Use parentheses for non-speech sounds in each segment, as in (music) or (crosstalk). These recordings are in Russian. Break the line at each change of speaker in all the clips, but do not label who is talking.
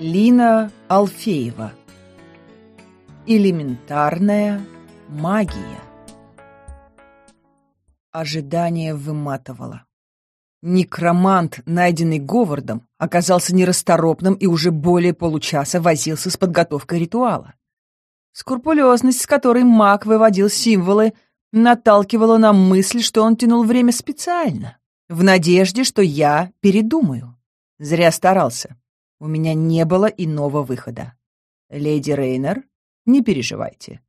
Лина Алфеева. Элементарная магия. Ожидание выматывало. Некромант, найденный Говардом, оказался нерасторопным и уже более получаса возился с подготовкой ритуала. Скрупулезность, с которой маг выводил символы, наталкивала на мысль, что он тянул время специально, в надежде, что я передумаю. Зря старался. У меня не было иного выхода. Леди Рейнер, не переживайте.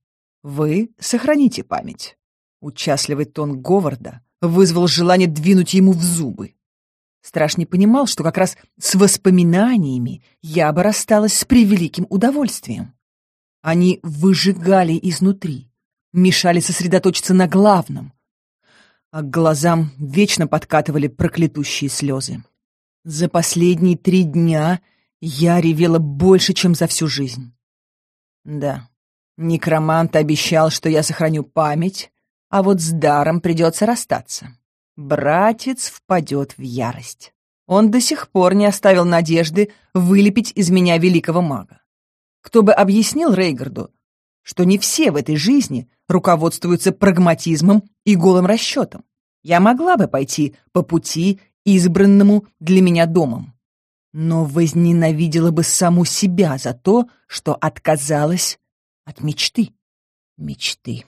Вы сохраните память. Участливый тон Говарда вызвал желание двинуть ему в зубы. Страш не понимал, что как раз с воспоминаниями я бы рассталась с превеликим удовольствием. Они выжигали изнутри, мешали сосредоточиться на главном. А к глазам вечно подкатывали проклятущие слезы. За последние три дня я ревела больше, чем за всю жизнь. Да, некромант обещал, что я сохраню память, а вот с даром придется расстаться. Братец впадет в ярость. Он до сих пор не оставил надежды вылепить из меня великого мага. Кто бы объяснил Рейгарду, что не все в этой жизни руководствуются прагматизмом и голым расчетом. Я могла бы пойти по пути, избранному для меня домом но возненавидела бы саму себя за то, что отказалась от мечты. Мечты.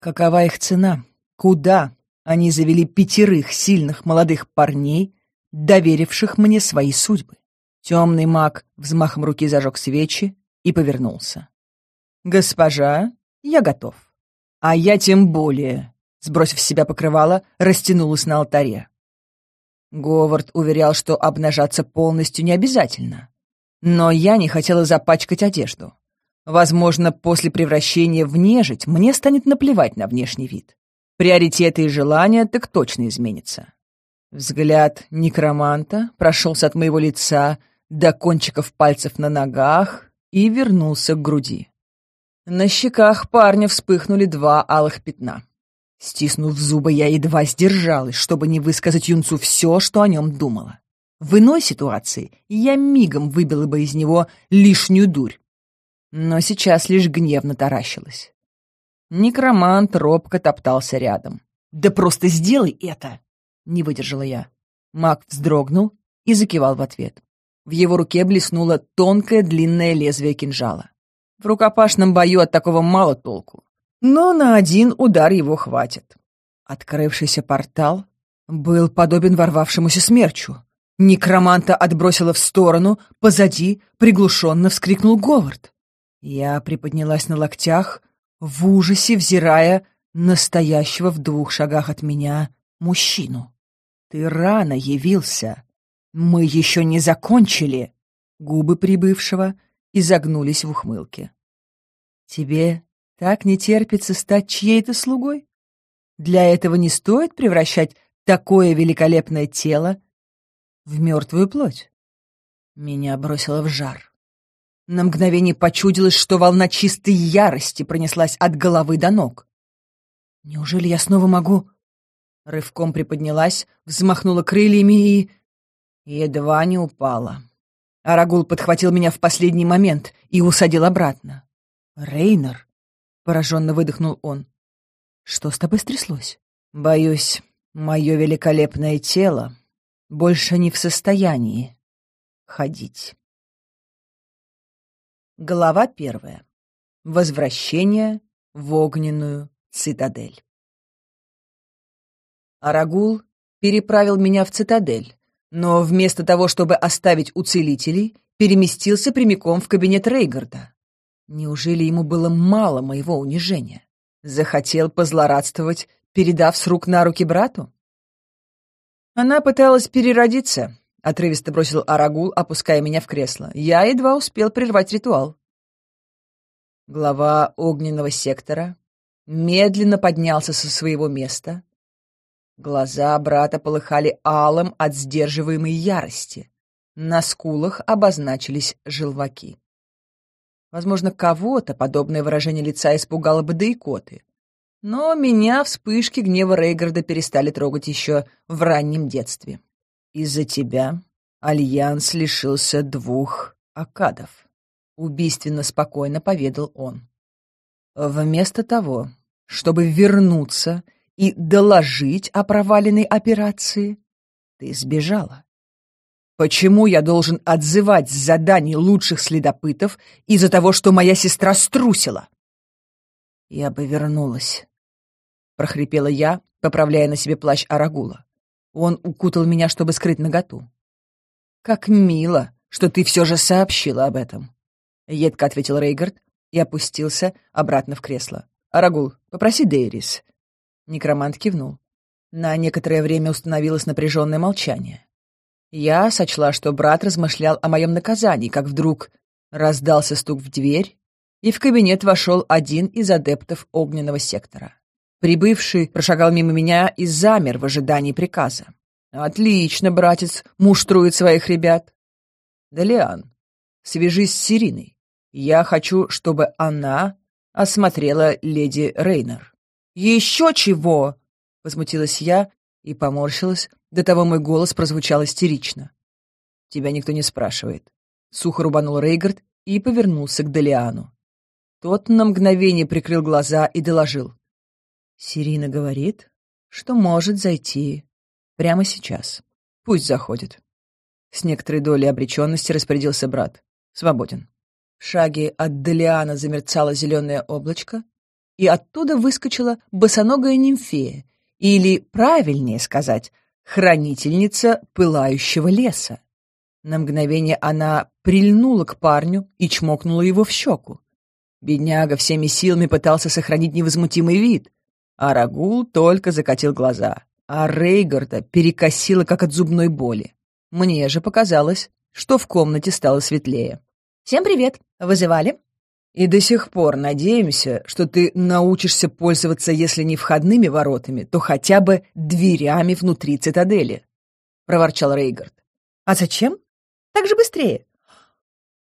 Какова их цена? Куда они завели пятерых сильных молодых парней, доверивших мне свои судьбы? Темный маг взмахом руки зажег свечи и повернулся. «Госпожа, я готов. А я тем более», — сбросив с себя покрывало, растянулась на алтаре. Говард уверял, что обнажаться полностью не обязательно. Но я не хотела запачкать одежду. Возможно, после превращения в нежить мне станет наплевать на внешний вид. Приоритеты и желания так точно изменятся. Взгляд некроманта прошелся от моего лица до кончиков пальцев на ногах и вернулся к груди. На щеках парня вспыхнули два алых пятна. Стиснув зубы, я едва сдержалась, чтобы не высказать юнцу все, что о нем думала. В иной ситуации я мигом выбила бы из него лишнюю дурь. Но сейчас лишь гневно таращилась. Некромант робко топтался рядом. «Да просто сделай это!» — не выдержала я. Маг вздрогнул и закивал в ответ. В его руке блеснуло тонкое длинное лезвие кинжала. В рукопашном бою от такого мало толку но на один удар его хватит. Открывшийся портал был подобен ворвавшемуся смерчу. Некроманта отбросила в сторону, позади приглушенно вскрикнул Говард. Я приподнялась на локтях, в ужасе взирая настоящего в двух шагах от меня мужчину. «Ты рано явился. Мы еще не закончили!» Губы прибывшего изогнулись в ухмылке. «Тебе так не терпится стать чьей-то слугой? Для этого не стоит превращать такое великолепное тело в мертвую плоть. Меня бросило в жар. На мгновение почудилось, что волна чистой ярости пронеслась от головы до ног. Неужели я снова могу? Рывком приподнялась, взмахнула крыльями и... Едва не упала. Арагул подхватил меня в последний момент и усадил обратно. Рейнер — пораженно выдохнул он. «Что с тобой стряслось?» «Боюсь, мое великолепное тело больше не в состоянии ходить». Глава первая. Возвращение в огненную цитадель. Арагул переправил меня в цитадель, но вместо того, чтобы оставить уцелителей, переместился прямиком в кабинет Рейгарда. Неужели ему было мало моего унижения? Захотел позлорадствовать, передав с рук на руки брату? Она пыталась переродиться, — отрывисто бросил Арагул, опуская меня в кресло. Я едва успел прервать ритуал. Глава огненного сектора медленно поднялся со своего места. Глаза брата полыхали алым от сдерживаемой ярости. На скулах обозначились желваки. Возможно, кого-то подобное выражение лица испугало бы до икоты. Но меня вспышки гнева Рейгарда перестали трогать еще в раннем детстве. «Из-за тебя Альянс лишился двух акадов», — убийственно спокойно поведал он. «Вместо того, чтобы вернуться и доложить о проваленной операции, ты сбежала. Почему я должен отзывать с заданий лучших следопытов из-за того, что моя сестра струсила? Я бы вернулась, — прохрипела я, поправляя на себе плащ Арагула. Он укутал меня, чтобы скрыть наготу. «Как мило, что ты все же сообщила об этом!» Едко ответил Рейгард и опустился обратно в кресло. «Арагул, попроси Дейрис». Некромант кивнул. На некоторое время установилось напряженное молчание. Я сочла, что брат размышлял о моем наказании, как вдруг раздался стук в дверь, и в кабинет вошел один из адептов огненного сектора. Прибывший прошагал мимо меня и замер в ожидании приказа. «Отлично, братец, муштрует своих ребят!» «Далиан, свяжись с Сириной. Я хочу, чтобы она осмотрела леди Рейнер». «Еще чего!» — возмутилась я и поморщилась, до того мой голос прозвучал истерично. «Тебя никто не спрашивает». Сухо рубанул Рейгард и повернулся к Делиану. Тот на мгновение прикрыл глаза и доложил. «Сирина говорит, что может зайти прямо сейчас. Пусть заходит». С некоторой долей обреченности распорядился брат. «Свободен». В шаге от Делиана замерцало зеленое облачко, и оттуда выскочила босоногая нимфея, или, правильнее сказать, хранительница пылающего леса. На мгновение она прильнула к парню и чмокнула его в щеку. Бедняга всеми силами пытался сохранить невозмутимый вид, а Рагул только закатил глаза, а Рейгарда перекосило, как от зубной боли. Мне же показалось, что в комнате стало светлее. «Всем привет! Вызывали?» И до сих пор надеемся, что ты научишься пользоваться, если не входными воротами, то хотя бы дверями внутри цитадели», — проворчал Рейгард. «А зачем? Так же быстрее».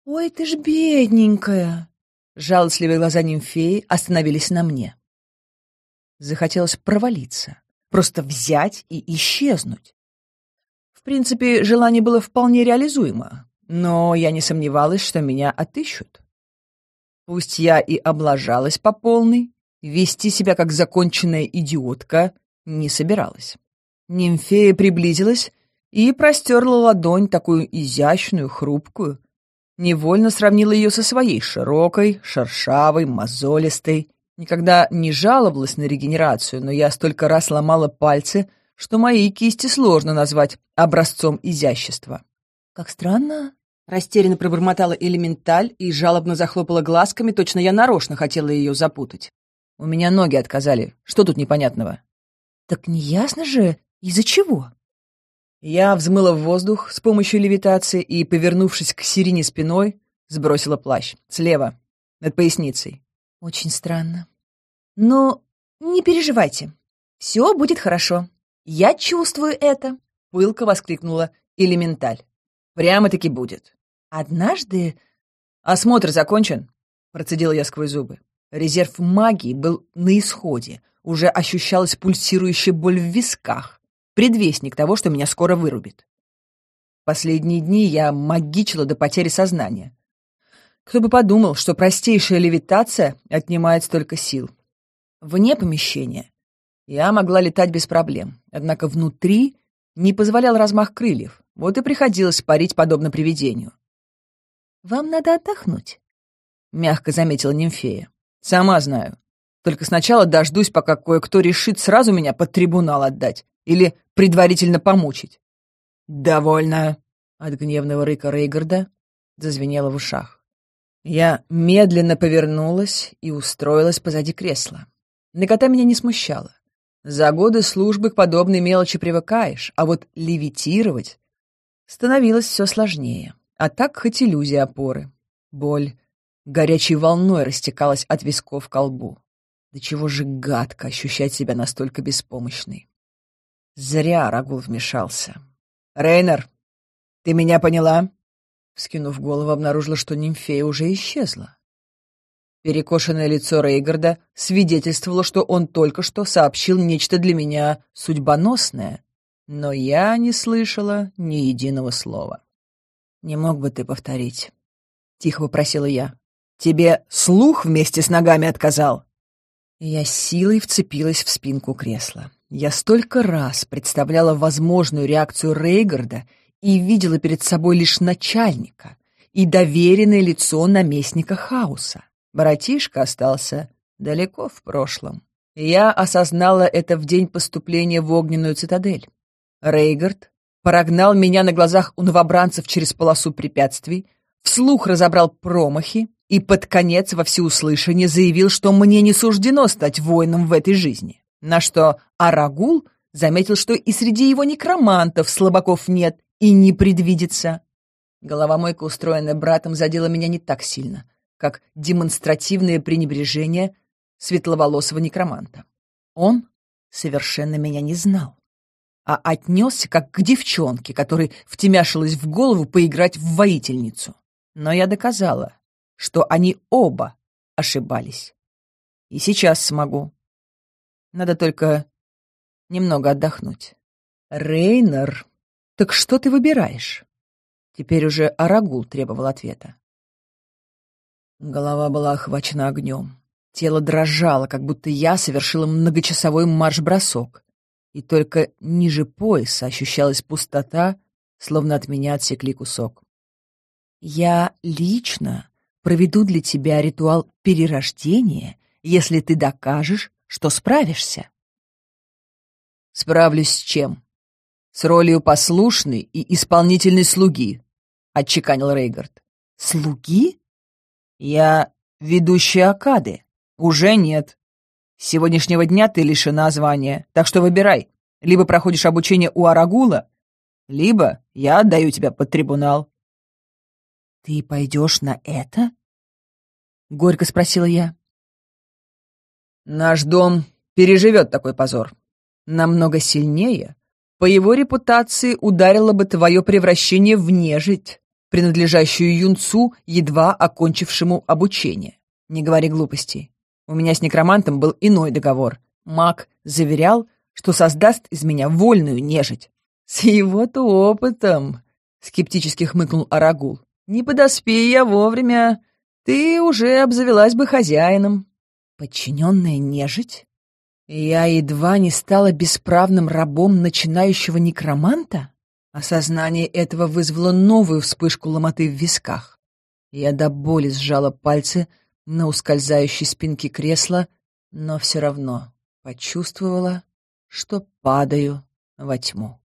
«Ой, ты ж бедненькая!» Жалостливые глаза нимфеи остановились на мне. Захотелось провалиться, просто взять и исчезнуть. В принципе, желание было вполне реализуемо, но я не сомневалась, что меня отыщут. Пусть я и облажалась по полной, вести себя как законченная идиотка не собиралась. Нимфея приблизилась и простерла ладонь, такую изящную, хрупкую. Невольно сравнила ее со своей широкой, шершавой, мозолистой. Никогда не жаловалась на регенерацию, но я столько раз ломала пальцы, что мои кисти сложно назвать образцом изящества. «Как странно, Растерянно пробормотала элементаль и жалобно захлопала глазками, точно я нарочно хотела ее запутать. «У меня ноги отказали. Что тут непонятного?» «Так неясно же, из-за чего?» Я взмыла в воздух с помощью левитации и, повернувшись к Сирине спиной, сбросила плащ. Слева, над поясницей. «Очень странно. Но не переживайте. Все будет хорошо. Я чувствую это!» — пылко воскликнула элементаль. «Прямо-таки будет!» Однажды... «Осмотр закончен», — процедил я сквозь зубы. Резерв магии был на исходе. Уже ощущалась пульсирующая боль в висках. Предвестник того, что меня скоро вырубит. Последние дни я магичила до потери сознания. Кто бы подумал, что простейшая левитация отнимает столько сил. Вне помещения я могла летать без проблем, однако внутри не позволял размах крыльев, вот и приходилось парить подобно привидению вам надо отдохнуть», — мягко заметила нимфея. «Сама знаю. Только сначала дождусь, пока кое-кто решит сразу меня под трибунал отдать или предварительно помучить». «Довольно», — от гневного рыка Рейгарда зазвенело в ушах. Я медленно повернулась и устроилась позади кресла. Нагота меня не смущала. За годы службы к подобной мелочи привыкаешь, а вот левитировать становилось все сложнее. А так хоть иллюзия опоры. Боль горячей волной растекалась от висков к лбу. До чего же гадко ощущать себя настолько беспомощной. Зря Рагул вмешался. «Рейнер, ты меня поняла?» Вскинув голову, обнаружила, что нимфея уже исчезла. Перекошенное лицо Рейгарда свидетельствовало, что он только что сообщил нечто для меня судьбоносное, но я не слышала ни единого слова. «Не мог бы ты повторить?» — тихо попросила я. «Тебе слух вместе с ногами отказал?» Я силой вцепилась в спинку кресла. Я столько раз представляла возможную реакцию Рейгарда и видела перед собой лишь начальника и доверенное лицо наместника хаоса. Братишка остался далеко в прошлом. Я осознала это в день поступления в огненную цитадель. Рейгард прогнал меня на глазах у новобранцев через полосу препятствий, вслух разобрал промахи и под конец во всеуслышание заявил, что мне не суждено стать воином в этой жизни. На что Арагул заметил, что и среди его некромантов слабаков нет и не предвидится. Головомойка, устроенная братом, задела меня не так сильно, как демонстративное пренебрежение светловолосого некроманта. Он совершенно меня не знал а отнесся как к девчонке, которой втемяшилось в голову поиграть в воительницу. Но я доказала, что они оба ошибались. И сейчас смогу. Надо только немного отдохнуть. Рейнер, так что ты выбираешь? Теперь уже Арагул требовал ответа. Голова была охвачена огнем. Тело дрожало, как будто я совершила многочасовой марш-бросок и только ниже пояса ощущалась пустота, словно от меня отсекли кусок. «Я лично проведу для тебя ритуал перерождения, если ты докажешь, что справишься». «Справлюсь с чем? С ролью послушной и исполнительной слуги», — отчеканил Рейгард. «Слуги?» «Я ведущий Акады. Уже нет. С сегодняшнего дня ты лишена звания, так что выбирай. Либо проходишь обучение у Арагула, либо я отдаю тебя под трибунал». «Ты пойдешь на это?» — горько спросила я. «Наш дом переживет такой позор. Намного сильнее. По его репутации ударило бы твое превращение в нежить, принадлежащую юнцу, едва окончившему обучение. Не говори глупостей. У меня с некромантом был иной договор. Маг заверял, что создаст из меня вольную нежить. (laughs) «С его-то опытом!» — скептически хмыкнул Арагул. «Не подоспей я вовремя. Ты уже обзавелась бы хозяином». «Подчиненная нежить?» Я едва не стала бесправным рабом начинающего некроманта? Осознание этого вызвало новую вспышку ломоты в висках. Я до боли сжала пальцы, на ускользающей спинке кресла, но все равно почувствовала, что падаю во тьму.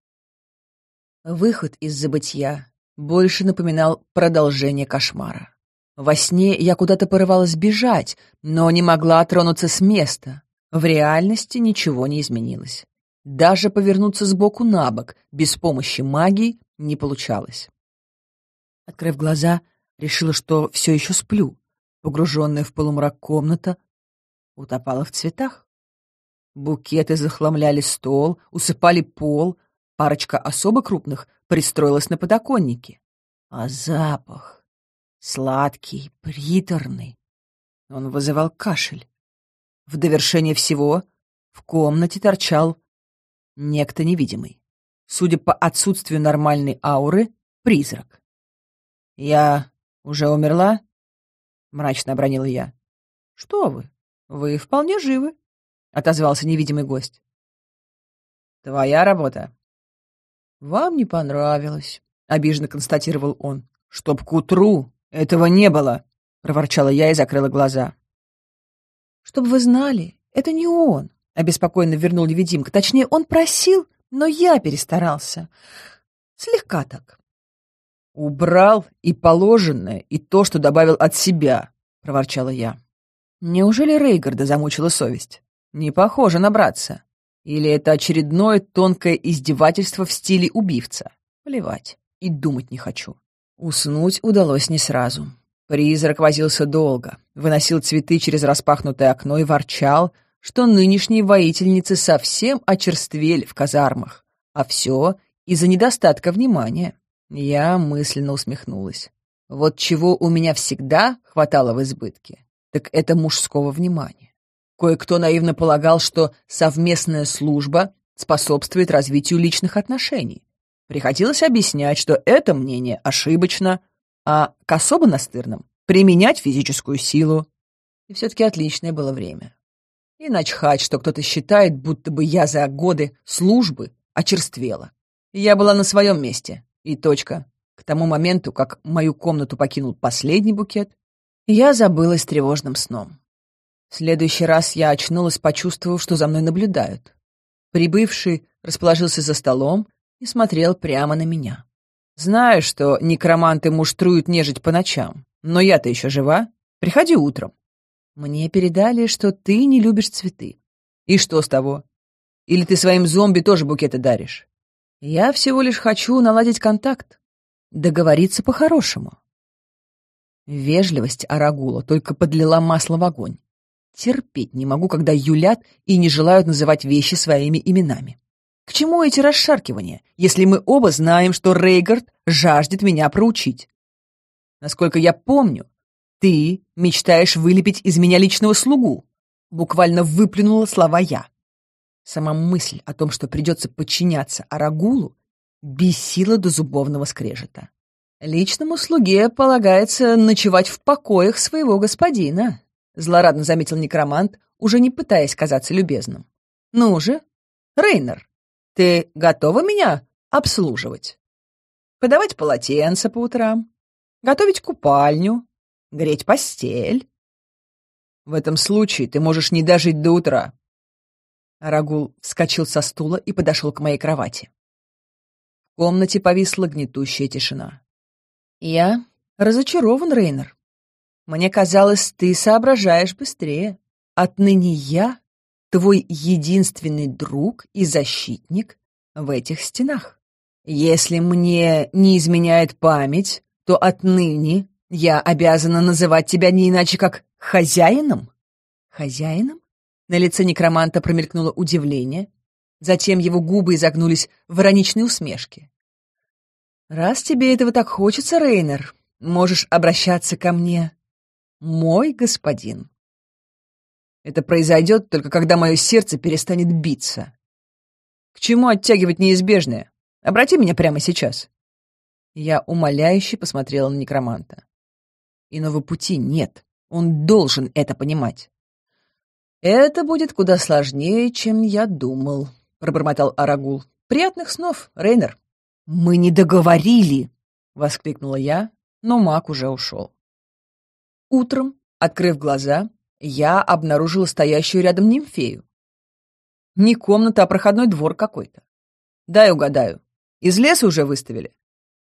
Выход из забытья больше напоминал продолжение кошмара. Во сне я куда-то порывалась бежать, но не могла тронуться с места. В реальности ничего не изменилось. Даже повернуться сбоку на бок без помощи магии не получалось. Открыв глаза, решила, что все еще сплю погруженная в полумрак комната, утопала в цветах. Букеты захламляли стол, усыпали пол, парочка особо крупных пристроилась на подоконнике. А запах сладкий, приторный. Он вызывал кашель. В довершение всего в комнате торчал некто невидимый. Судя по отсутствию нормальной ауры, призрак. Я уже умерла? мрачно обронила я. Что вы? Вы вполне живы, отозвался невидимый гость. Твоя работа. Вам не понравилось, обиженно констатировал он. Чтоб к утру этого не было, проворчала я и закрыла глаза. Чтоб вы знали, это не он, обеспокоенно вернул невидимка. Точнее, он просил, но я перестарался. Слегка так. «Убрал и положенное, и то, что добавил от себя», — проворчала я. Неужели Рейгарда замучила совесть? Не похоже на братца. Или это очередное тонкое издевательство в стиле убивца? Плевать. И думать не хочу. Уснуть удалось не сразу. Призрак возился долго, выносил цветы через распахнутое окно и ворчал, что нынешние воительницы совсем очерствели в казармах. А все из-за недостатка внимания. Я мысленно усмехнулась. Вот чего у меня всегда хватало в избытке, так это мужского внимания. Кое-кто наивно полагал, что совместная служба способствует развитию личных отношений. Приходилось объяснять, что это мнение ошибочно, а к особо настырным применять физическую силу. И все-таки отличное было время. И начхать, что кто-то считает, будто бы я за годы службы очерствела. Я была на своем месте, и точка. К тому моменту, как мою комнату покинул последний букет, я забылась тревожным сном. В следующий раз я очнулась, почувствовав, что за мной наблюдают. Прибывший расположился за столом и смотрел прямо на меня. Знаю, что некроманты муштруют нежить по ночам, но я-то еще жива. Приходи утром. Мне передали, что ты не любишь цветы. И что с того? Или ты своим зомби тоже букеты даришь? Я всего лишь хочу наладить контакт, договориться по-хорошему. Вежливость Арагула только подлила масло в огонь. Терпеть не могу, когда юлят и не желают называть вещи своими именами. К чему эти расшаркивания, если мы оба знаем, что Рейгард жаждет меня проучить? Насколько я помню, ты мечтаешь вылепить из меня личного слугу. Буквально выплюнула слова я. Сама мысль о том, что придется подчиняться Арагулу, бесила до зубовного скрежета. «Личному слуге полагается ночевать в покоях своего господина», — злорадно заметил некромант, уже не пытаясь казаться любезным. «Ну же, Рейнер, ты готова меня обслуживать? Подавать полотенце по утрам, готовить купальню, греть постель?» «В этом случае ты можешь не дожить до утра», Рагул вскочил со стула и подошел к моей кровати. В комнате повисла гнетущая тишина. «Я разочарован, Рейнер. Мне казалось, ты соображаешь быстрее. Отныне я твой единственный друг и защитник в этих стенах. Если мне не изменяет память, то отныне я обязана называть тебя не иначе, как хозяином. Хозяином? На лице некроманта промелькнуло удивление, затем его губы изогнулись в ироничной усмешке. «Раз тебе этого так хочется, Рейнер, можешь обращаться ко мне, мой господин. Это произойдет только когда мое сердце перестанет биться. К чему оттягивать неизбежное? Обрати меня прямо сейчас». Я умоляюще посмотрела на некроманта. Иного пути нет, он должен это понимать. «Это будет куда сложнее, чем я думал», — пробормотал Арагул. «Приятных снов, Рейнер!» «Мы не договорили!» — воскликнула я, но маг уже ушел. Утром, открыв глаза, я обнаружила стоящую рядом нимфею. Не комната, а проходной двор какой-то. Дай угадаю, из леса уже выставили?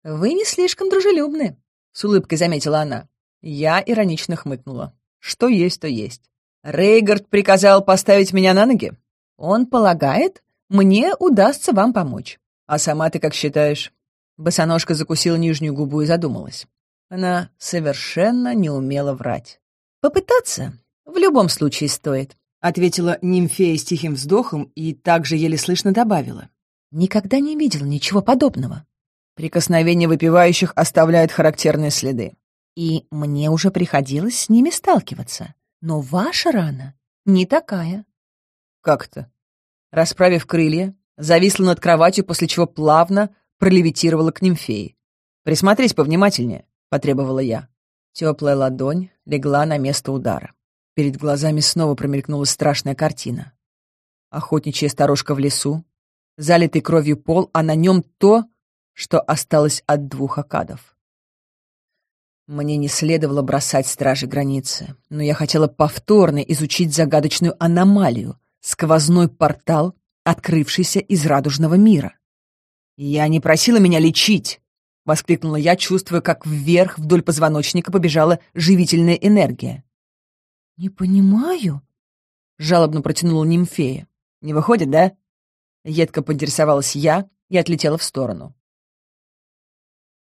Вы не слишком дружелюбны, — с улыбкой заметила она. Я иронично хмыкнула. Что есть, то есть. Рейгард приказал поставить меня на ноги. Он полагает, мне удастся вам помочь. А сама ты как считаешь? Босоножка закусила нижнюю губу и задумалась. Она совершенно не умела врать. Попытаться в любом случае стоит, ответила нимфея с тихим вздохом и также еле слышно добавила. Никогда не видел ничего подобного. Прикосновение выпивающих оставляет характерные следы. И мне уже приходилось с ними сталкиваться. Но ваша рана не такая. Как то Расправив крылья, зависла над кроватью, после чего плавно пролевитировала к нимфеи. «Присмотрись повнимательнее», — потребовала я. Теплая ладонь легла на место удара. Перед глазами снова промелькнула страшная картина. Охотничья сторожка в лесу, залитый кровью пол, а на нем то, что осталось от двух акадов. Мне не следовало бросать стражи границы, но я хотела повторно изучить загадочную аномалию, сквозной портал, открывшийся из радужного мира. «Я не просила меня лечить!» — воскликнула я, чувствуя, как вверх вдоль позвоночника побежала живительная энергия. «Не понимаю», — жалобно протянула нимфея. «Не выходит, да?» Едко поинтересовалась я и отлетела в сторону.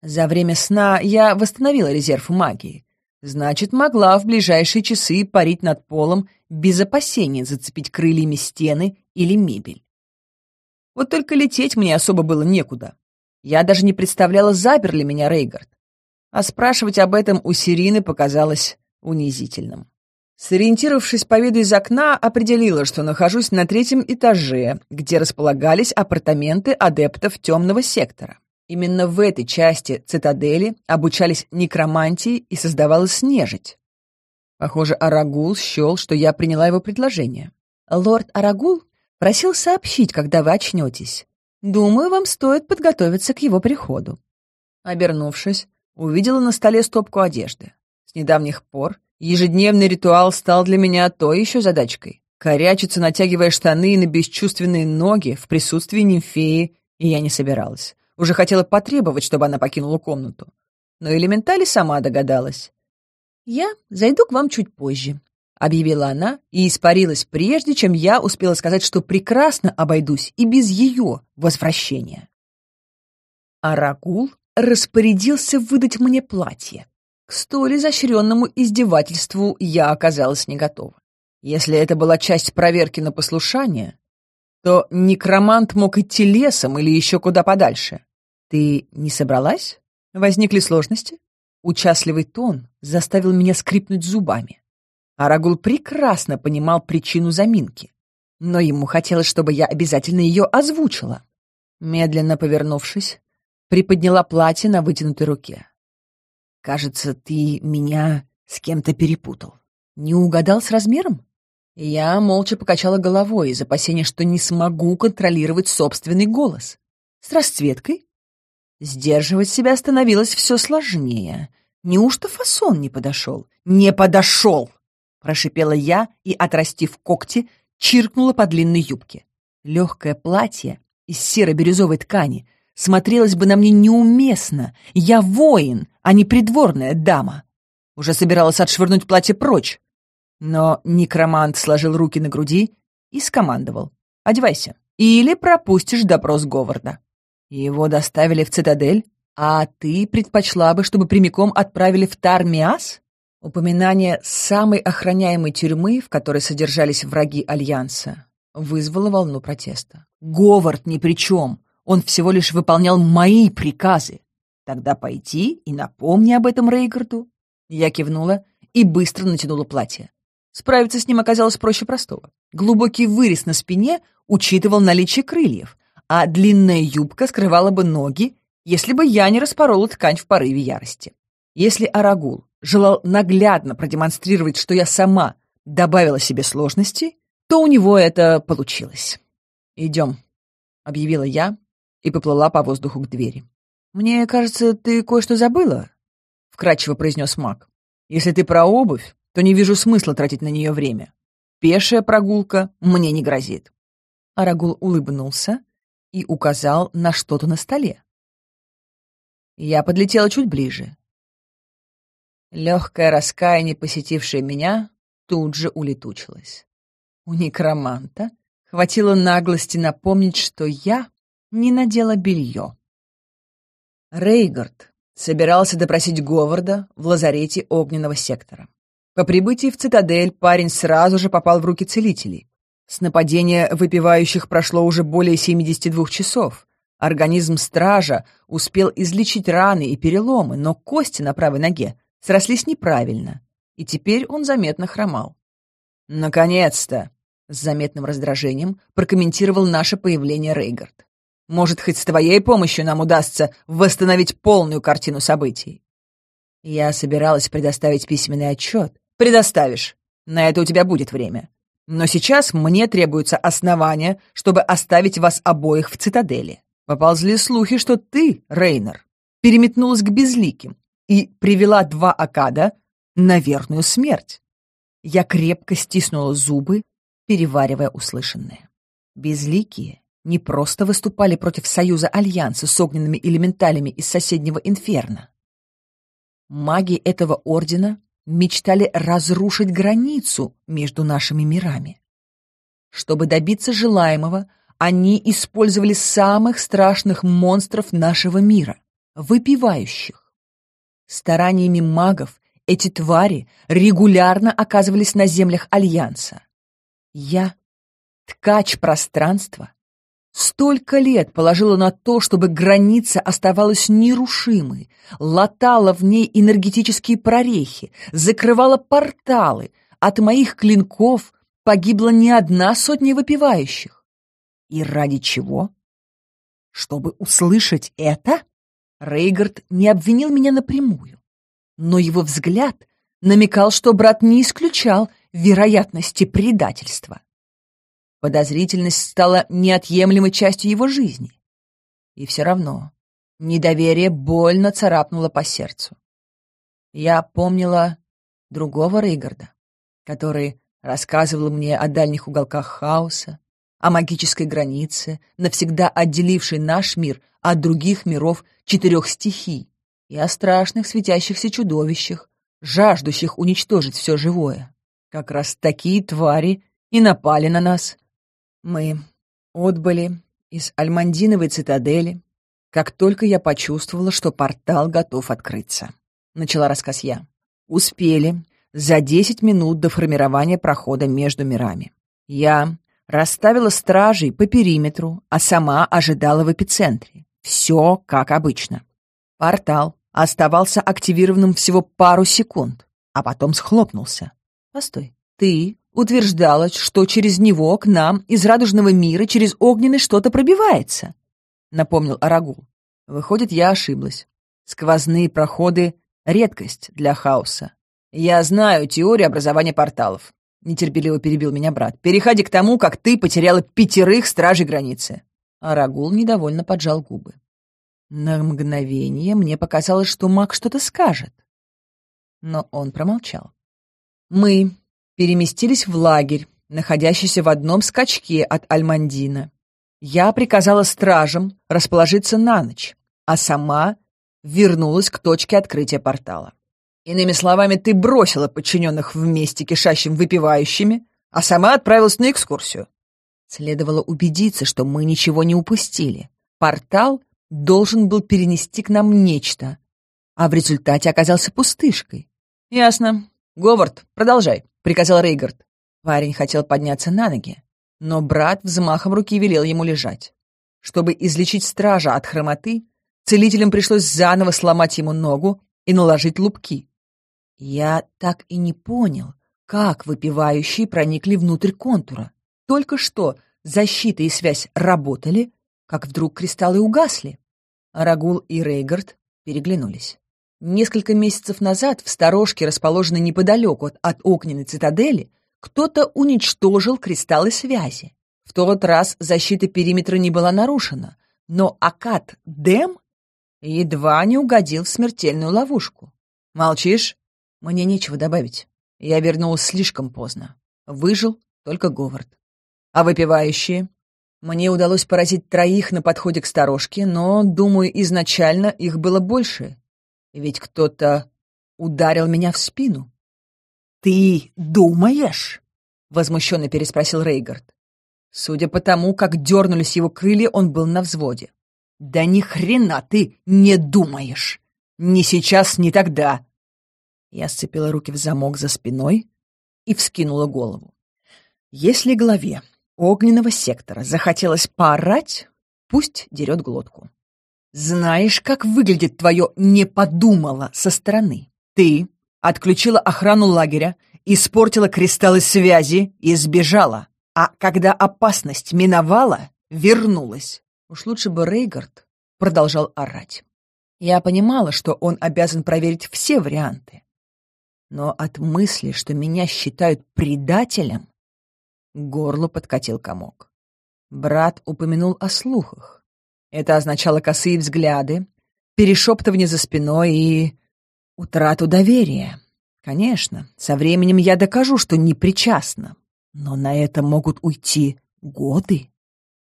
За время сна я восстановила резерв магии. Значит, могла в ближайшие часы парить над полом без опасения зацепить крыльями стены или мебель. Вот только лететь мне особо было некуда. Я даже не представляла, запер ли меня Рейгард. А спрашивать об этом у Сирины показалось унизительным. Сориентировавшись по виду из окна, определила, что нахожусь на третьем этаже, где располагались апартаменты адептов темного сектора. Именно в этой части цитадели обучались некромантии и создавалась нежить. Похоже, Арагул счел, что я приняла его предложение. «Лорд Арагул просил сообщить, когда вы очнетесь. Думаю, вам стоит подготовиться к его приходу». Обернувшись, увидела на столе стопку одежды. С недавних пор ежедневный ритуал стал для меня той еще задачкой. Корячиться, натягивая штаны на бесчувственные ноги в присутствии нимфеи, и я не собиралась. Уже хотела потребовать, чтобы она покинула комнату. Но элементали сама догадалась. «Я зайду к вам чуть позже», — объявила она и испарилась, прежде чем я успела сказать, что прекрасно обойдусь и без ее возвращения. Оракул распорядился выдать мне платье. К столь изощренному издевательству я оказалась не готова. Если это была часть проверки на послушание, то некромант мог идти лесом или еще куда подальше. «Ты не собралась?» Возникли сложности. Участливый тон заставил меня скрипнуть зубами. Арагул прекрасно понимал причину заминки, но ему хотелось, чтобы я обязательно ее озвучила. Медленно повернувшись, приподняла платье на вытянутой руке. «Кажется, ты меня с кем-то перепутал. Не угадал с размером?» Я молча покачала головой из опасения, что не смогу контролировать собственный голос. С расцветкой? Сдерживать себя становилось все сложнее. Неужто фасон не подошел? Не подошел! Прошипела я и, отрастив когти, чиркнула по длинной юбке. Легкое платье из серо-бирюзовой ткани смотрелось бы на мне неуместно. Я воин, а не придворная дама. Уже собиралась отшвырнуть платье прочь, но некромант сложил руки на груди и скомандовал. «Одевайся, или пропустишь допрос Говарда». Его доставили в цитадель, а ты предпочла бы, чтобы прямиком отправили в Тармиас? Упоминание самой охраняемой тюрьмы, в которой содержались враги Альянса, вызвало волну протеста. Говард ни при чем. Он всего лишь выполнял мои приказы. Тогда пойти и напомни об этом Рейгарду. Я кивнула и быстро натянула платье. Справиться с ним оказалось проще простого. Глубокий вырез на спине учитывал наличие крыльев, а длинная юбка скрывала бы ноги, если бы я не распорола ткань в порыве ярости. Если Арагул желал наглядно продемонстрировать, что я сама добавила себе сложности, то у него это получилось. «Идем», — объявила я и поплыла по воздуху к двери. «Мне кажется, ты кое-что забыла», — вкрадчиво произнес маг. «Если ты про обувь, то не вижу смысла тратить на нее время. Пешая прогулка мне не грозит». Арагул улыбнулся и указал на что-то на столе. Я подлетела чуть ближе. Легкое раскаяние, посетившее меня, тут же улетучилось. У некроманта хватило наглости напомнить, что я не надела белье. Рейгард собирался допросить Говарда в лазарете огненного сектора. По прибытии в цитадель парень сразу же попал в руки целителей. С нападения выпивающих прошло уже более 72 часов. Организм стража успел излечить раны и переломы, но кости на правой ноге срослись неправильно, и теперь он заметно хромал. «Наконец-то!» — с заметным раздражением прокомментировал наше появление Рейгард. «Может, хоть с твоей помощью нам удастся восстановить полную картину событий?» Я собиралась предоставить письменный отчет, предоставишь. На это у тебя будет время. Но сейчас мне требуются основания, чтобы оставить вас обоих в цитадели. Поползли слухи, что ты, Рейнер, переметнулась к безликим и привела два Акада на верную смерть. Я крепко стиснула зубы, переваривая услышанное. Безликие не просто выступали против союза Альянса с огненными элементалями из соседнего инферно. Маги этого ордена мечтали разрушить границу между нашими мирами. Чтобы добиться желаемого, они использовали самых страшных монстров нашего мира, выпивающих. Стараниями магов эти твари регулярно оказывались на землях Альянса. Я, ткач пространства, Столько лет положила на то, чтобы граница оставалась нерушимой, латала в ней энергетические прорехи, закрывала порталы. От моих клинков погибла не одна сотня выпивающих. И ради чего? Чтобы услышать это, Рейгард не обвинил меня напрямую. Но его взгляд намекал, что брат не исключал вероятности предательства. Подозрительность стала неотъемлемой частью его жизни. И все равно недоверие больно царапнуло по сердцу. Я помнила другого Рейгарда, который рассказывал мне о дальних уголках хаоса, о магической границе, навсегда отделившей наш мир от других миров четырех стихий, и о страшных светящихся чудовищах, жаждущих уничтожить все живое. Как раз такие твари и напали на нас. Мы отбыли из Альмандиновой цитадели, как только я почувствовала, что портал готов открыться. Начала рассказ я. Успели за 10 минут до формирования прохода между мирами. Я расставила стражей по периметру, а сама ожидала в эпицентре. Все как обычно. Портал оставался активированным всего пару секунд, а потом схлопнулся. Постой, ты утверждалось, что через него к нам из радужного мира через огненный что-то пробивается», — напомнил Арагул. «Выходит, я ошиблась. Сквозные проходы — редкость для хаоса». «Я знаю теорию образования порталов», — нетерпеливо перебил меня брат. «Переходи к тому, как ты потеряла пятерых стражей границы». Арагул недовольно поджал губы. На мгновение мне показалось, что маг что-то скажет. Но он промолчал. Мы, переместились в лагерь, находящийся в одном скачке от Альмандина. Я приказала стражам расположиться на ночь, а сама вернулась к точке открытия портала. Иными словами, ты бросила подчиненных вместе кишащим выпивающими, а сама отправилась на экскурсию. Следовало убедиться, что мы ничего не упустили. Портал должен был перенести к нам нечто, а в результате оказался пустышкой. «Ясно. Говард, продолжай» приказал Рейгард. Парень хотел подняться на ноги, но брат взмахом руки велел ему лежать. Чтобы излечить стража от хромоты, целителям пришлось заново сломать ему ногу и наложить лупки. Я так и не понял, как выпивающие проникли внутрь контура. Только что защита и связь работали, как вдруг кристаллы угасли. Рагул и Рейгард переглянулись. Несколько месяцев назад в сторожке, расположенной неподалеку от, от огненной цитадели, кто-то уничтожил кристаллы связи. В тот раз защита периметра не была нарушена, но Акад Дэм едва не угодил в смертельную ловушку. «Молчишь?» «Мне нечего добавить. Я вернулась слишком поздно. Выжил только Говард. А выпивающие?» Мне удалось поразить троих на подходе к сторожке, но, думаю, изначально их было больше, ведь кто-то ударил меня в спину. «Ты думаешь?» — возмущенно переспросил Рейгард. Судя по тому, как дернулись его крылья, он был на взводе. «Да ни хрена ты не думаешь! Ни сейчас, ни тогда!» Я сцепила руки в замок за спиной и вскинула голову. Если главе огненного сектора захотелось поорать, пусть дерет глотку. Знаешь, как выглядит твое «не подумала» со стороны? Ты отключила охрану лагеря, испортила кристаллы связи и сбежала. А когда опасность миновала, вернулась. Уж лучше бы Рейгард продолжал орать. Я понимала, что он обязан проверить все варианты. Но от мысли, что меня считают предателем, горло подкатил комок. Брат упомянул о слухах это означало косые взгляды, перешептывание за спиной и утрату доверия. Конечно, со временем я докажу, что не причастна, но на это могут уйти годы.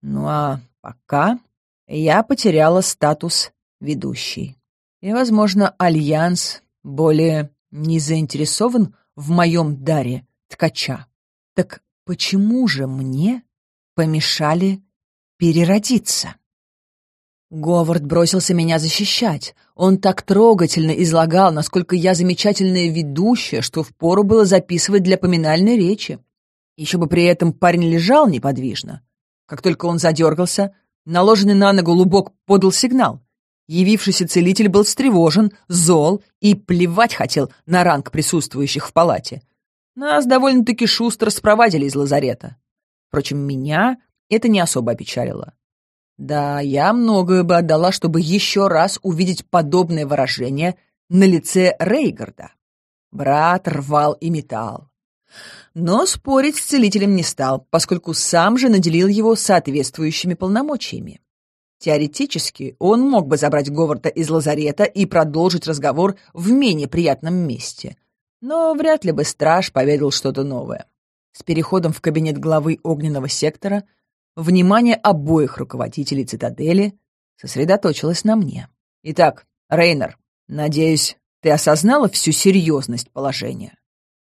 Ну а пока я потеряла статус ведущей. И, возможно, Альянс более не заинтересован в моем даре ткача. Так почему же мне помешали переродиться? Говард бросился меня защищать. Он так трогательно излагал, насколько я замечательная ведущая, что впору было записывать для поминальной речи. Еще бы при этом парень лежал неподвижно. Как только он задергался, наложенный на ногу лубок подал сигнал. Явившийся целитель был встревожен, зол и плевать хотел на ранг присутствующих в палате. Нас довольно-таки шустро спровадили из лазарета. Впрочем, меня это не особо опечалило. Да, я многое бы отдала, чтобы еще раз увидеть подобное выражение на лице Рейгарда. Брат рвал и металл. Но спорить с целителем не стал, поскольку сам же наделил его соответствующими полномочиями. Теоретически он мог бы забрать Говарда из лазарета и продолжить разговор в менее приятном месте. Но вряд ли бы страж поведал что-то новое. С переходом в кабинет главы огненного сектора – Внимание обоих руководителей цитадели сосредоточилось на мне. «Итак, Рейнер, надеюсь, ты осознала всю серьезность положения?»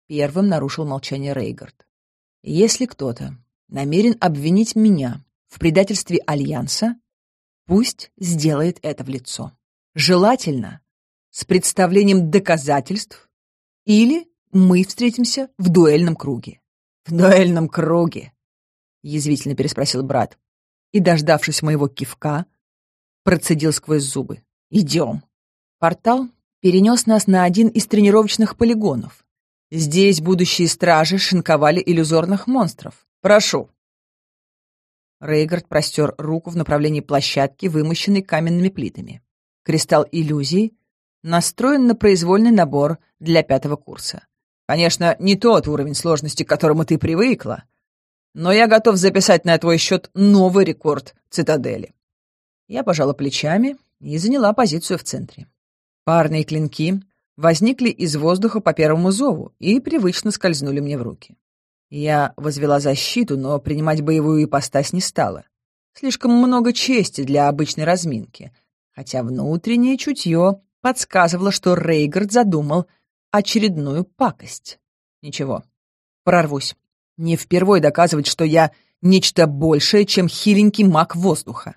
Первым нарушил молчание Рейгард. «Если кто-то намерен обвинить меня в предательстве Альянса, пусть сделает это в лицо. Желательно с представлением доказательств или мы встретимся в дуэльном круге». «В дуэльном круге!» — язвительно переспросил брат. И, дождавшись моего кивка, процедил сквозь зубы. «Идем». Портал перенес нас на один из тренировочных полигонов. Здесь будущие стражи шинковали иллюзорных монстров. «Прошу». Рейгард простер руку в направлении площадки, вымощенной каменными плитами. Кристалл иллюзий настроен на произвольный набор для пятого курса. Конечно, не тот уровень сложности, к которому ты привыкла, но я готов записать на твой счет новый рекорд цитадели. Я пожала плечами и заняла позицию в центре. Парные клинки возникли из воздуха по первому зову и привычно скользнули мне в руки. Я возвела защиту, но принимать боевую ипостась не стала. Слишком много чести для обычной разминки, хотя внутреннее чутье подсказывало, что Рейгард задумал очередную пакость. Ничего, прорвусь. Не впервой доказывать, что я нечто большее, чем хиленький маг воздуха.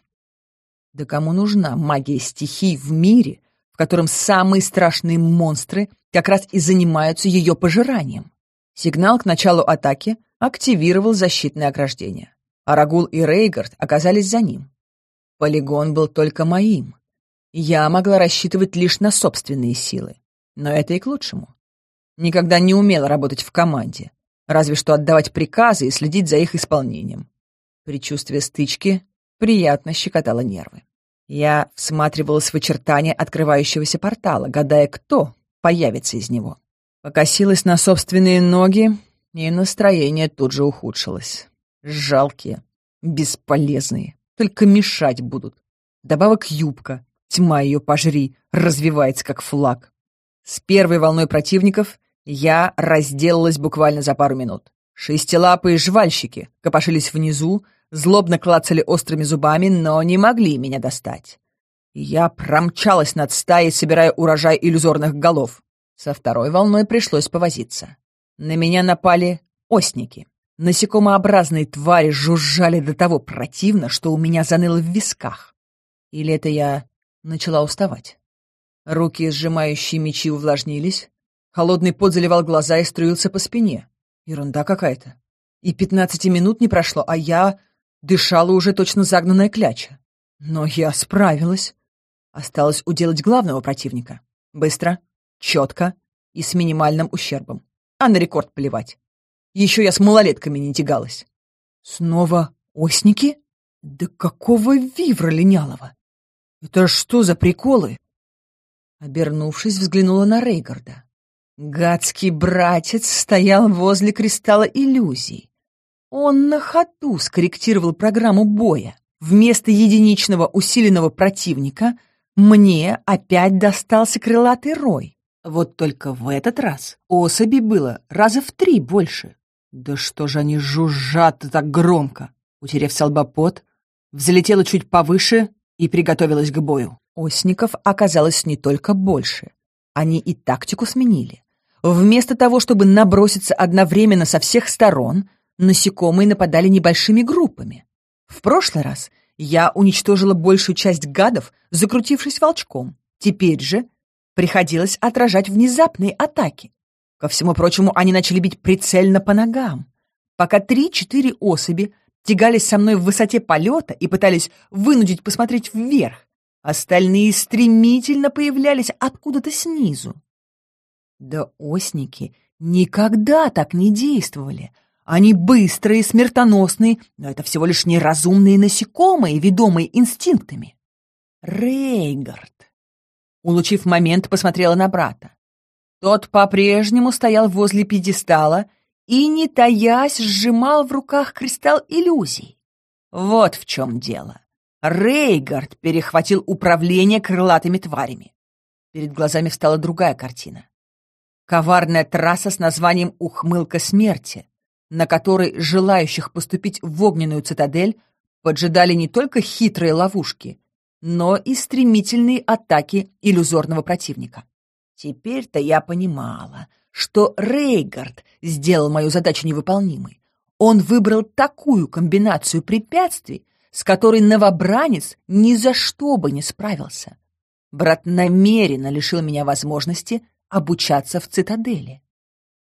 Да кому нужна магия стихий в мире, в котором самые страшные монстры как раз и занимаются ее пожиранием? Сигнал к началу атаки активировал защитное ограждение. Арагул и Рейгард оказались за ним. Полигон был только моим. Я могла рассчитывать лишь на собственные силы. Но это и к лучшему. Никогда не умела работать в команде разве что отдавать приказы и следить за их исполнением. Причувствие стычки приятно щекотало нервы. Я всматривалась в очертания открывающегося портала, гадая, кто появится из него. Покосилась на собственные ноги, и настроение тут же ухудшилось. Жалкие, бесполезные, только мешать будут. Добавок юбка, тьма ее пожри, развивается как флаг. С первой волной противников я разделалась буквально за пару минут. Шестилапые жвальщики копошились внизу, злобно клацали острыми зубами, но не могли меня достать. Я промчалась над стаей, собирая урожай иллюзорных голов. Со второй волной пришлось повозиться. На меня напали осники. Насекомообразные твари жужжали до того противно, что у меня заныло в висках. Или это я начала уставать? Руки, сжимающие мечи, увлажнились, Холодный пот заливал глаза и струился по спине. Ерунда какая-то. И пятнадцати минут не прошло, а я дышала уже точно загнанная кляча. Но я справилась. Осталось уделать главного противника. Быстро, четко и с минимальным ущербом. А на рекорд плевать. Еще я с малолетками не тягалась. Снова осники? Да какого вивра линялого? Это что за приколы? Обернувшись, взглянула на Рейгарда. Гадский братец стоял возле кристалла иллюзий. Он на ходу скорректировал программу боя. Вместо единичного усиленного противника мне опять достался крылатый рой. Вот только в этот раз особи было раза в три больше. Да что же они жужжат так громко? Утерев солбопот, взлетела чуть повыше и приготовилась к бою. Осников оказалось не только больше. Они и тактику сменили. Вместо того, чтобы наброситься одновременно со всех сторон, насекомые нападали небольшими группами. В прошлый раз я уничтожила большую часть гадов, закрутившись волчком. Теперь же приходилось отражать внезапные атаки. Ко всему прочему, они начали бить прицельно по ногам. Пока три-четыре особи тягались со мной в высоте полета и пытались вынудить посмотреть вверх, остальные стремительно появлялись откуда-то снизу. Да осники никогда так не действовали. Они быстрые, смертоносные, но это всего лишь неразумные насекомые, ведомые инстинктами. Рейгард, улучив момент, посмотрела на брата. Тот по-прежнему стоял возле пьедестала и, не таясь, сжимал в руках кристалл иллюзий. Вот в чем дело. Рейгард перехватил управление крылатыми тварями. Перед глазами встала другая картина. Коварная трасса с названием «Ухмылка смерти», на которой желающих поступить в огненную цитадель поджидали не только хитрые ловушки, но и стремительные атаки иллюзорного противника. Теперь-то я понимала, что Рейгард сделал мою задачу невыполнимой. Он выбрал такую комбинацию препятствий, с которой новобранец ни за что бы не справился. Брат намеренно лишил меня возможности обучаться в цитадели.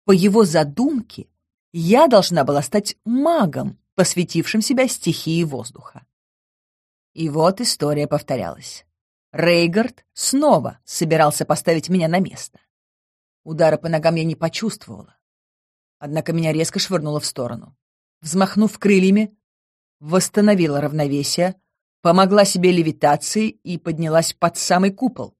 По его задумке, я должна была стать магом, посвятившим себя стихии воздуха. И вот история повторялась. Рейгард снова собирался поставить меня на место. Удара по ногам я не почувствовала. Однако меня резко швырнуло в сторону. Взмахнув крыльями, восстановила равновесие, помогла себе левитацией и поднялась под самый купол.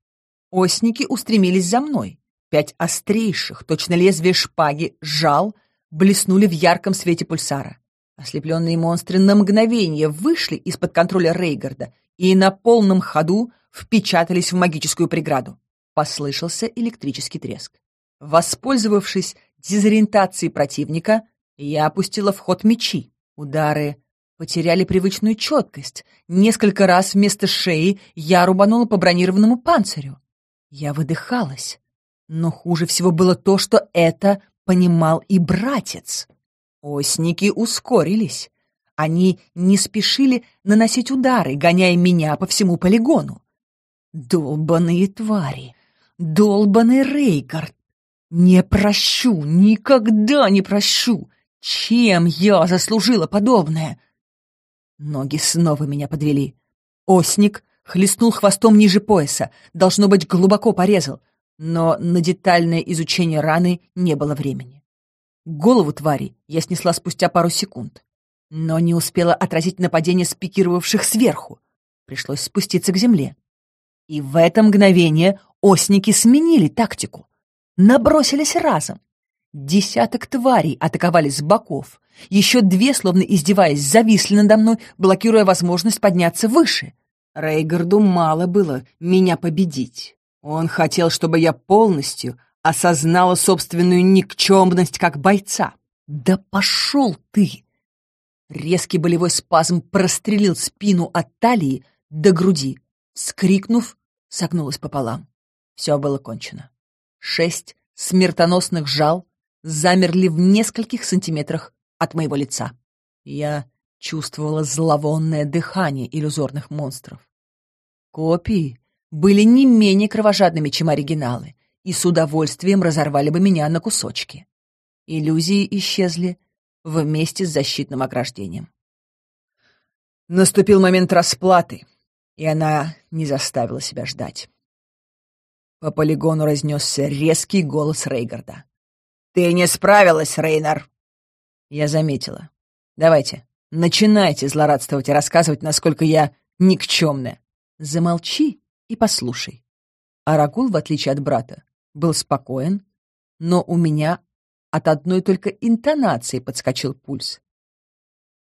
Осники устремились за мной, Пять острейших, точно лезвие шпаги, жал, блеснули в ярком свете пульсара. Ослепленные монстры на мгновение вышли из-под контроля Рейгарда и на полном ходу впечатались в магическую преграду. Послышался электрический треск. Воспользовавшись дезориентацией противника, я опустила в ход мечи. Удары потеряли привычную четкость. Несколько раз вместо шеи я рубанула по бронированному панцирю. Я выдыхалась. Но хуже всего было то, что это понимал и братец. Осники ускорились. Они не спешили наносить удары, гоняя меня по всему полигону. Долбаные твари! Долбаный Рейкард! Не прощу, никогда не прощу! Чем я заслужила подобное? Ноги снова меня подвели. Осник хлестнул хвостом ниже пояса, должно быть, глубоко порезал, но на детальное изучение раны не было времени. Голову твари я снесла спустя пару секунд, но не успела отразить нападение спикировавших сверху. Пришлось спуститься к земле. И в это мгновение осники сменили тактику. Набросились разом. Десяток тварей атаковали с боков. Еще две, словно издеваясь, зависли надо мной, блокируя возможность подняться выше. Рейгарду мало было меня победить. Он хотел, чтобы я полностью осознала собственную никчемность как бойца. Да пошел ты! Резкий болевой спазм прострелил спину от талии до груди. Скрикнув, согнулась пополам. Все было кончено. Шесть смертоносных жал замерли в нескольких сантиметрах от моего лица. Я чувствовала зловонное дыхание иллюзорных монстров. Копии были не менее кровожадными, чем оригиналы, и с удовольствием разорвали бы меня на кусочки. Иллюзии исчезли вместе с защитным ограждением. Наступил момент расплаты, и она не заставила себя ждать. По полигону разнесся резкий голос Рейгарда. «Ты не справилась, Рейнар!» Я заметила. «Давайте, начинайте злорадствовать и рассказывать, насколько я никчемная». «Замолчи и послушай. Арагул, в отличие от брата, был спокоен, но у меня от одной только интонации подскочил пульс.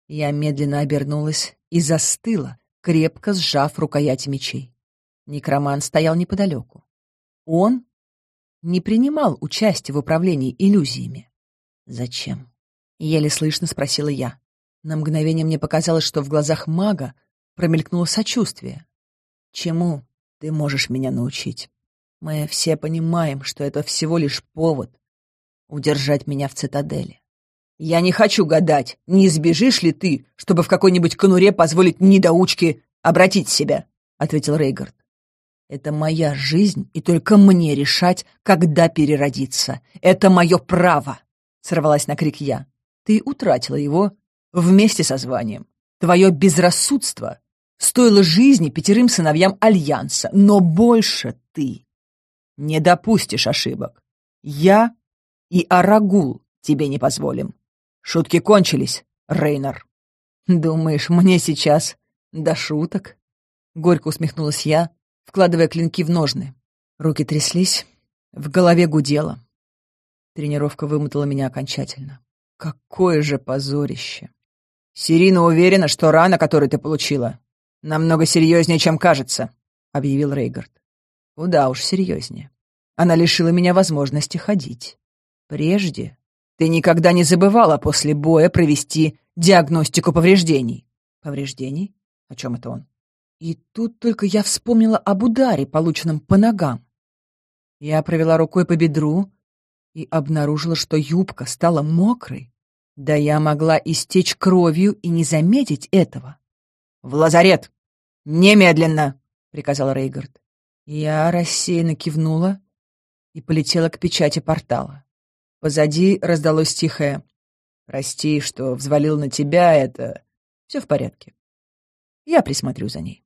Я медленно обернулась и застыла, крепко сжав рукояти мечей. Некроман стоял неподалеку. Он не принимал участия в управлении иллюзиями. «Зачем?» — еле слышно спросила я. На мгновение мне показалось, что в глазах мага промелькнуло сочувствие. «Чему ты можешь меня научить. Мы все понимаем, что это всего лишь повод удержать меня в цитадели. Я не хочу гадать, не избежишь ли ты, чтобы в какой-нибудь конуре позволить недоучке обратить себя, — ответил Рейгард. Это моя жизнь, и только мне решать, когда переродиться. Это мое право, — сорвалась на крик я. Ты утратила его вместе со званием. Твое безрассудство стоило жизни пятерым сыновьям Альянса, но больше ты не допустишь ошибок. Я и Арагул тебе не позволим. Шутки кончились, Рейнар. Думаешь, мне сейчас до шуток? Горько усмехнулась я, вкладывая клинки в ножны. Руки тряслись, в голове гудело. Тренировка вымотала меня окончательно. Какое же позорище! Сирина уверена, что рана, которую ты получила, «Намного серьезнее, чем кажется», — объявил Рейгард. «Куда уж серьезнее. Она лишила меня возможности ходить. Прежде ты никогда не забывала после боя провести диагностику повреждений». «Повреждений? О чем это он?» И тут только я вспомнила об ударе, полученном по ногам. Я провела рукой по бедру и обнаружила, что юбка стала мокрой. Да я могла истечь кровью и не заметить этого. «В лазарет! Немедленно!» — приказал Рейгард. Я рассеянно кивнула и полетела к печати портала. Позади раздалось тихое «Прости, что взвалил на тебя это. Все в порядке. Я присмотрю за ней».